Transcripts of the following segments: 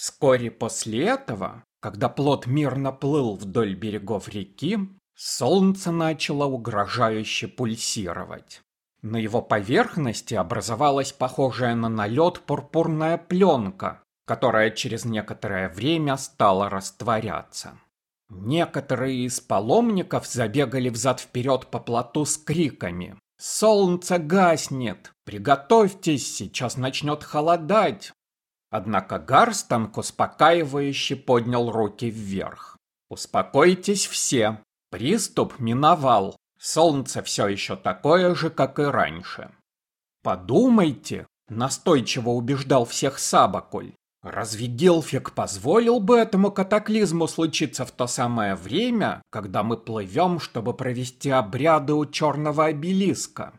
Вскоре после этого, когда плот мирно плыл вдоль берегов реки, солнце начало угрожающе пульсировать. На его поверхности образовалась похожая на налет пурпурная пленка, которая через некоторое время стала растворяться. Некоторые из паломников забегали взад-вперед по плоту с криками «Солнце гаснет! Приготовьтесь, сейчас начнет холодать!» Однако Гарстанг успокаивающе поднял руки вверх. «Успокойтесь все! Приступ миновал. Солнце все еще такое же, как и раньше. Подумайте, настойчиво убеждал всех Сабакуль. Разве Гилфик позволил бы этому катаклизму случиться в то самое время, когда мы плывем, чтобы провести обряды у черного обелиска?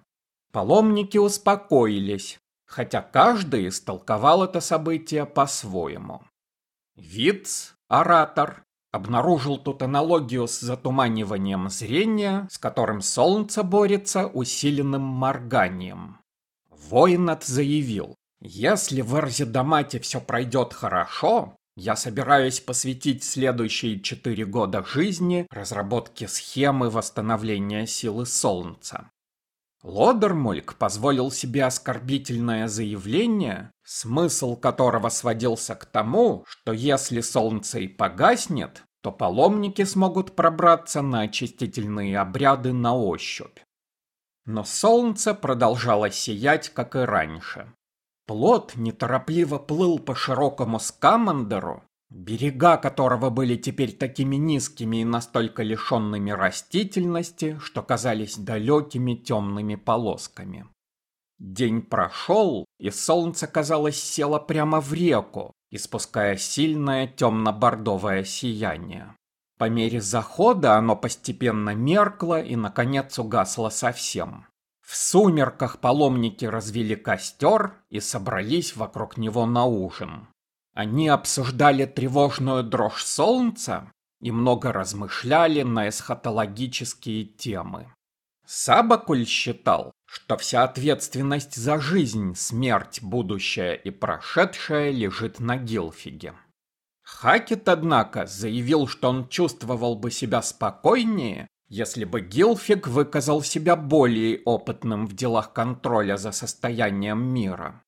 Паломники успокоились, хотя каждый истолковал это событие по-своему. Виц, оратор, обнаружил тут аналогию с затуманиванием зрения, с которым солнце борется усиленным морганием. Воинат заявил, если в Эрзидамате все пройдет хорошо, я собираюсь посвятить следующие четыре года жизни разработке схемы восстановления силы Солнца. Лодермульк позволил себе оскорбительное заявление, смысл которого сводился к тому, что если солнце и погаснет, то паломники смогут пробраться на очистительные обряды на ощупь. Но солнце продолжало сиять, как и раньше. Плот неторопливо плыл по широкому скамандеру, берега которого были теперь такими низкими и настолько лишенными растительности, что казались далекими темными полосками. День прошел, и солнце, казалось, село прямо в реку, испуская сильное темно-бордовое сияние. По мере захода оно постепенно меркло и, наконец, угасло совсем. В сумерках паломники развели костер и собрались вокруг него на ужин. Они обсуждали тревожную дрожь солнца и много размышляли на эсхатологические темы. Сабакуль считал, что вся ответственность за жизнь, смерть, будущее и прошедшее лежит на Гилфиге. Хакет, однако, заявил, что он чувствовал бы себя спокойнее, если бы Гилфиг выказал себя более опытным в делах контроля за состоянием мира.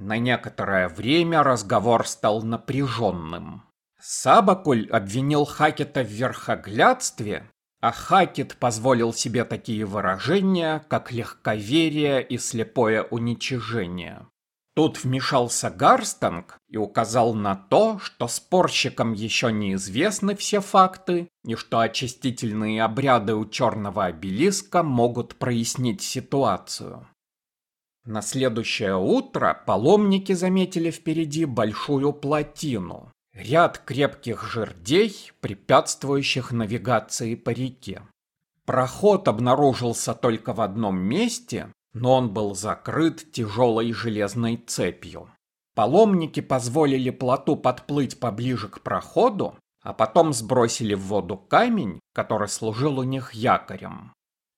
На некоторое время разговор стал напряженным. Сабакуль обвинил Хакета в верхоглядстве, а Хакет позволил себе такие выражения, как легковерие и слепое уничижение. Тут вмешался Гарстанг и указал на то, что спорщикам еще неизвестны все факты и что очистительные обряды у черного обелиска могут прояснить ситуацию. На следующее утро паломники заметили впереди большую плотину, ряд крепких жердей, препятствующих навигации по реке. Проход обнаружился только в одном месте, но он был закрыт тяжелой железной цепью. Паломники позволили плоту подплыть поближе к проходу, а потом сбросили в воду камень, который служил у них якорем.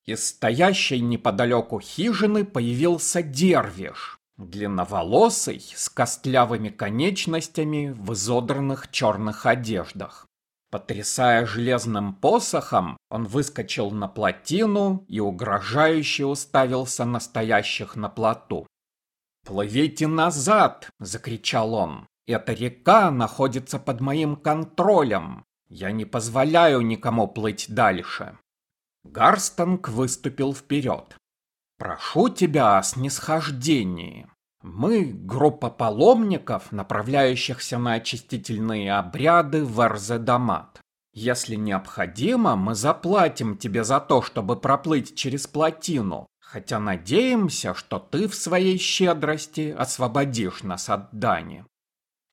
Из стоящей неподалеку хижины появился дервиш, длинноволосый, с костлявыми конечностями в изодранных черных одеждах. Потрясая железным посохом, он выскочил на плотину и угрожающе уставился на стоящих на плоту. «Плывите назад!» — закричал он. «Эта река находится под моим контролем. Я не позволяю никому плыть дальше». Гарстанг выступил вперед. «Прошу тебя о снисхождении. Мы — группа паломников, направляющихся на очистительные обряды в Эрзедамат. Если необходимо, мы заплатим тебе за то, чтобы проплыть через плотину, хотя надеемся, что ты в своей щедрости освободишь нас от дани».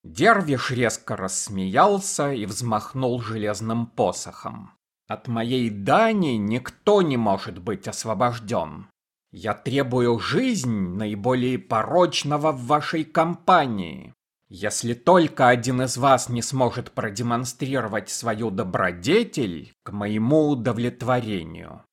Дервиш резко рассмеялся и взмахнул железным посохом. От моей дани никто не может быть освобожден. Я требую жизнь наиболее порочного в вашей компании. Если только один из вас не сможет продемонстрировать свою добродетель к моему удовлетворению.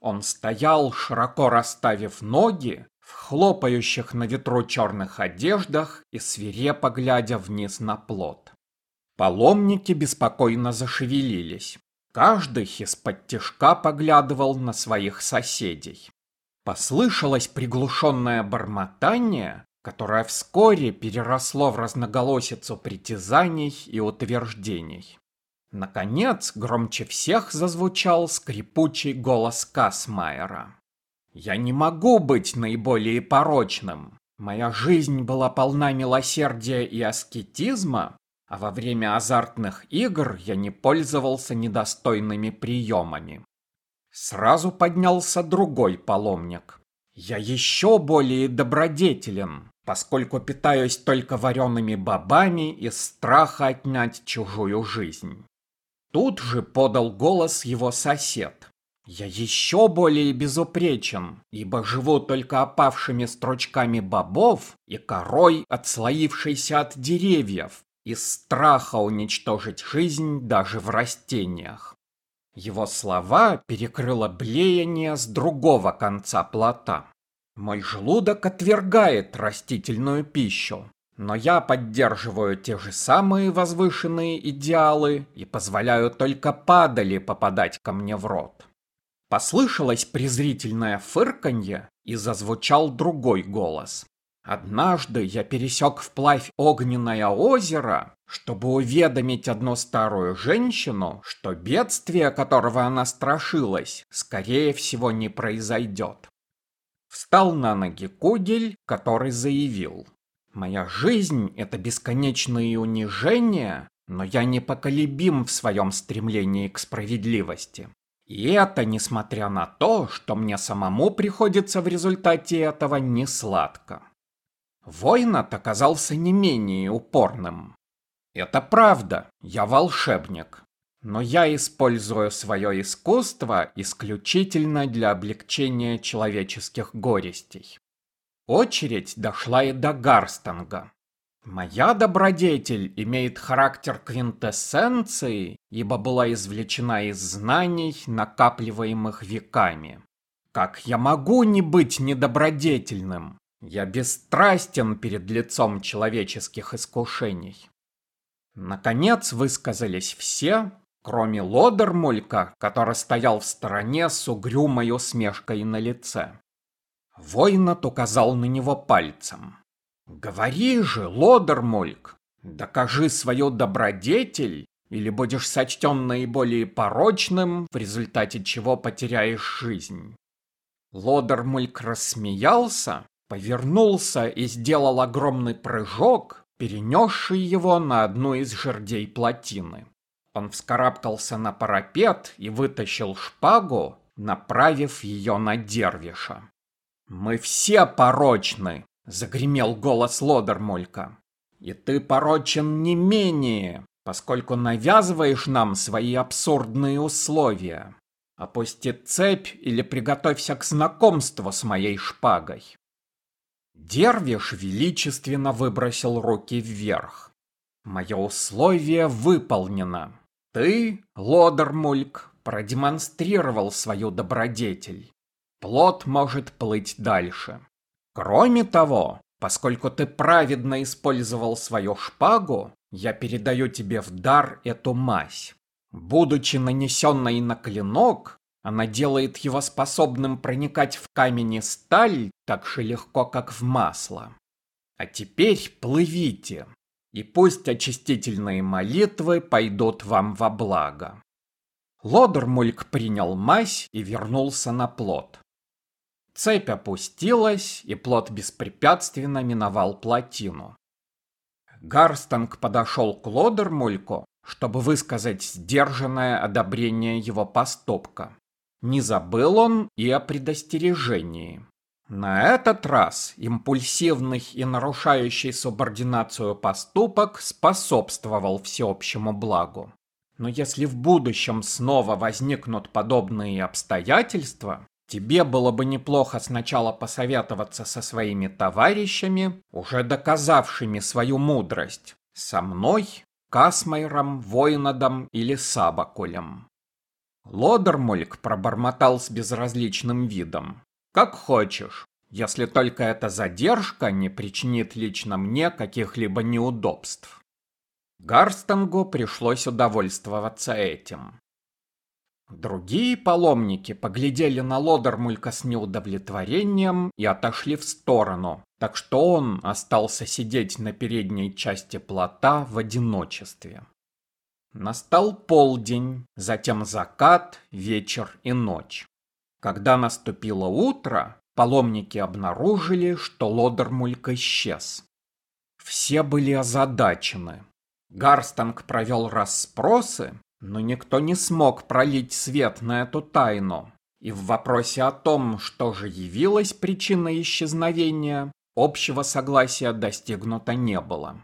Он стоял, широко расставив ноги, в хлопающих на ветру черных одеждах и свирепо глядя вниз на плот. Паломники беспокойно зашевелились. Каждый из-под тишка поглядывал на своих соседей. Послышалось приглушенное бормотание, которое вскоре переросло в разноголосицу притязаний и утверждений. Наконец, громче всех зазвучал скрипучий голос Касмайера. «Я не могу быть наиболее порочным. Моя жизнь была полна милосердия и аскетизма, а во время азартных игр я не пользовался недостойными приемами. Сразу поднялся другой паломник. Я еще более добродетелен, поскольку питаюсь только вареными бобами из страха отнять чужую жизнь. Тут же подал голос его сосед. Я еще более безупречен, ибо живу только опавшими строчками бобов и корой, отслоившейся от деревьев, из страха уничтожить жизнь даже в растениях. Его слова перекрыло блеяние с другого конца плота. Мой желудок отвергает растительную пищу, но я поддерживаю те же самые возвышенные идеалы и позволяю только падали попадать ко мне в рот. Послышалось презрительное фырканье, и зазвучал другой голос. Однажды я пересек вплавь огненное озеро, чтобы уведомить одну старую женщину, что бедствие, которого она страшилась, скорее всего не произойдет. Встал на ноги Кугель, который заявил. «Моя жизнь — это бесконечные унижения, но я непоколебим в своем стремлении к справедливости. И это несмотря на то, что мне самому приходится в результате этого не сладко. Воинат оказался не менее упорным. Это правда, я волшебник. Но я использую свое искусство исключительно для облегчения человеческих горестей. Очередь дошла и до Гарстанга. Моя добродетель имеет характер квинтэссенции, ибо была извлечена из знаний, накапливаемых веками. Как я могу не быть недобродетельным? Я бесстрастен перед лицом человеческих искушений. Наконец высказались все, кроме Лодермулька, который стоял в стороне с угрюмой усмешкой на лице. Воинат указал на него пальцем. «Говори же, Лодермульк, докажи свою добродетель, или будешь сочтен наиболее порочным, в результате чего потеряешь жизнь». Лодермульк рассмеялся, повернулся и сделал огромный прыжок, перенесший его на одну из жердей плотины. Он вскарабкался на парапет и вытащил шпагу, направив ее на дервиша. «Мы все порочны!» — загремел голос Лодермолька. «И ты порочен не менее, поскольку навязываешь нам свои абсурдные условия. Опусти цепь или приготовься к знакомству с моей шпагой». Дервиш величественно выбросил руки вверх. «Мое условие выполнено. Ты, Лодермульк, продемонстрировал свою добродетель. Плод может плыть дальше. Кроме того, поскольку ты праведно использовал свою шпагу, я передаю тебе в дар эту мазь. Будучи нанесенной на клинок, она делает его способным проникать в камень и сталь так же легко, как в масло. А теперь плывите, и пусть очистительные молитвы пойдут вам во благо. Лодермульк принял мазь и вернулся на плот. Цепь опустилась, и плот беспрепятственно миновал плотину. Гарстанг подошел к Лодермульку, чтобы высказать сдержанное одобрение его поступка. Не забыл он и о предостережении. На этот раз импульсивный и нарушающий субординацию поступок способствовал всеобщему благу. Но если в будущем снова возникнут подобные обстоятельства, тебе было бы неплохо сначала посоветоваться со своими товарищами, уже доказавшими свою мудрость, со мной, Касмайром, Воинадом или Сабакулем. Лодермульк пробормотал с безразличным видом. «Как хочешь, если только эта задержка не причинит лично мне каких-либо неудобств». Гарстангу пришлось удовольствоваться этим. Другие паломники поглядели на Лодермулька с неудовлетворением и отошли в сторону, так что он остался сидеть на передней части плота в одиночестве. Настал полдень, затем закат, вечер и ночь. Когда наступило утро, паломники обнаружили, что Лодермульк исчез. Все были озадачены. Гарстанг провел расспросы, но никто не смог пролить свет на эту тайну. И в вопросе о том, что же явилось причиной исчезновения, общего согласия достигнуто не было.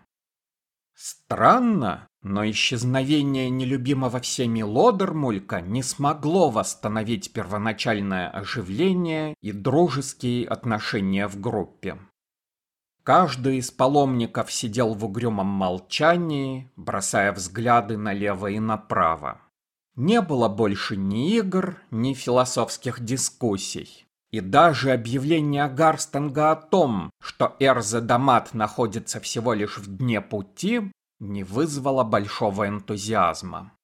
Странно, но исчезновение нелюбимого всеми Лодермулька не смогло восстановить первоначальное оживление и дружеские отношения в группе. Каждый из паломников сидел в угрюмом молчании, бросая взгляды налево и направо. Не было больше ни игр, ни философских дискуссий. И даже объявление Гарстенга о том, что Эрзе Дамат находится всего лишь в дне пути, не вызвало большого энтузиазма.